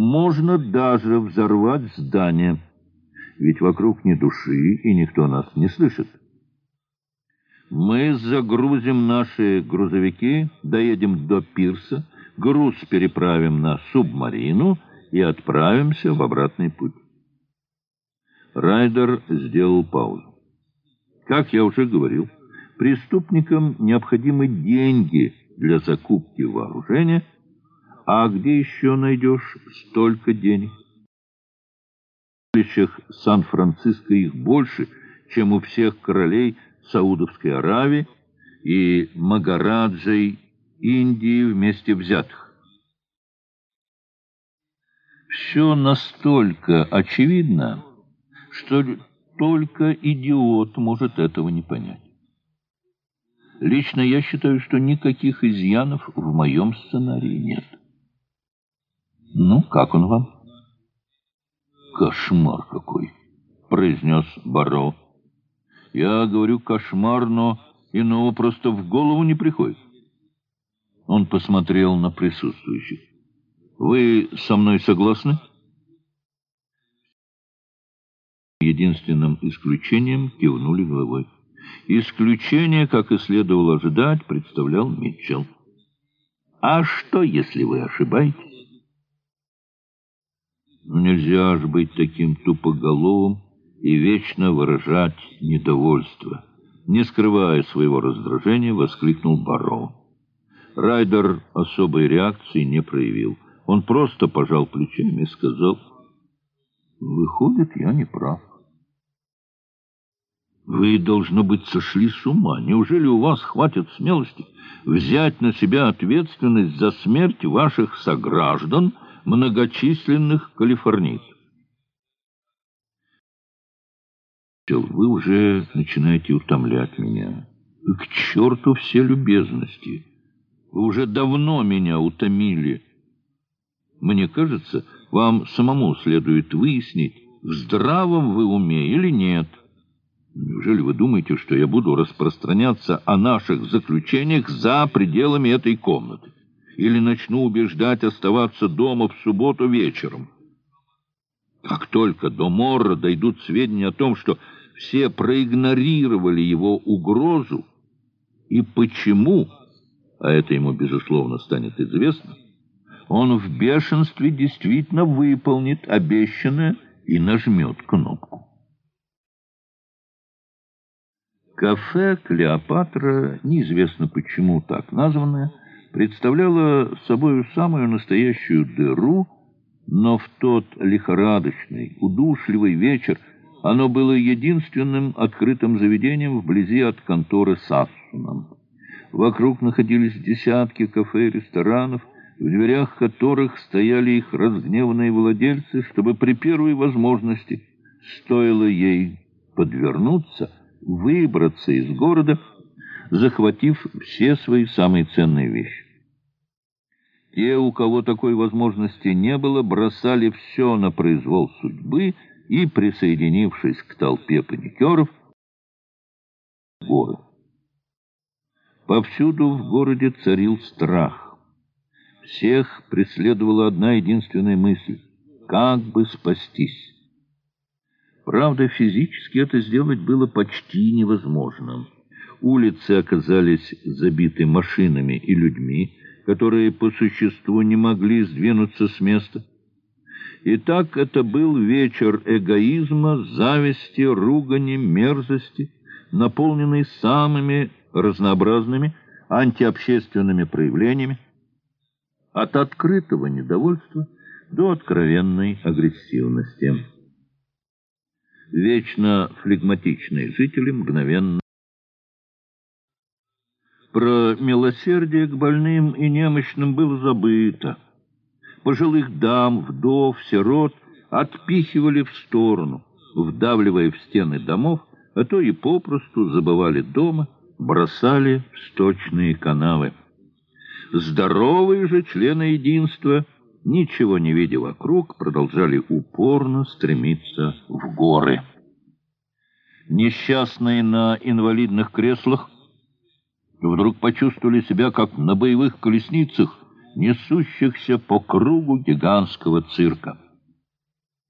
можно даже взорвать здание, ведь вокруг ни души, и никто нас не слышит. Мы загрузим наши грузовики, доедем до пирса, груз переправим на субмарину и отправимся в обратный путь. Райдер сделал паузу. Как я уже говорил, преступникам необходимы деньги для закупки вооружения, а где еще найдешь столько денег? В улицах Сан-Франциско их больше, чем у всех королей Саудовской Аравии и Магараджей Индии вместе взятых. Все настолько очевидно, что только идиот может этого не понять. Лично я считаю, что никаких изъянов в моем сценарии нет. Ну, как он вам? Кошмар какой, произнес Баро. Я говорю кошмар, но иного просто в голову не приходит. Он посмотрел на присутствующих. Вы со мной согласны? Единственным исключением кивнули головой. Исключение, как и следовало ожидать, представлял Митчелл. «А что, если вы ошибаетесь?» «Ну, нельзя же быть таким тупоголовым и вечно выражать недовольство. Не скрывая своего раздражения, воскликнул Баро. Райдер особой реакции не проявил. Он просто пожал плечами и сказал, «Выходит, я не прав». Вы, должно быть, сошли с ума. Неужели у вас хватит смелости взять на себя ответственность за смерть ваших сограждан, многочисленных калифорнийцев? Вы уже начинаете утомлять меня. К черту все любезности. Вы уже давно меня утомили. Мне кажется, вам самому следует выяснить, в здравом вы уме или нет. Неужели вы думаете, что я буду распространяться о наших заключениях за пределами этой комнаты? Или начну убеждать оставаться дома в субботу вечером? Как только до Морра дойдут сведения о том, что все проигнорировали его угрозу, и почему, а это ему, безусловно, станет известно, он в бешенстве действительно выполнит обещанное и нажмет кнопку. Кафе «Клеопатра», неизвестно почему так названное, представляло собой самую настоящую дыру, но в тот лихорадочный, удушливый вечер оно было единственным открытым заведением вблизи от конторы Сассуном. Вокруг находились десятки кафе и ресторанов, в дверях которых стояли их разгневанные владельцы, чтобы при первой возможности, стоило ей подвернуться, выбраться из города, захватив все свои самые ценные вещи. Те, у кого такой возможности не было, бросали все на произвол судьбы и, присоединившись к толпе паникеров, горы. Повсюду в городе царил страх. Всех преследовала одна единственная мысль — как бы спастись. Правда, физически это сделать было почти невозможно. Улицы оказались забиты машинами и людьми, которые по существу не могли сдвинуться с места. Итак, это был вечер эгоизма, зависти, ругани, мерзости, наполненный самыми разнообразными антиобщественными проявлениями, от открытого недовольства до откровенной агрессивности вечно флегматичные жители мгновенно про милосердие к больным и немощным было забыто. Пожилых дам, вдов, сирот отпихивали в сторону, вдавливая в стены домов, а то и попросту забывали дома, бросали в сточные канавы. Здоровые же члены единства — ничего не видя вокруг, продолжали упорно стремиться в горы. Несчастные на инвалидных креслах вдруг почувствовали себя как на боевых колесницах, несущихся по кругу гигантского цирка.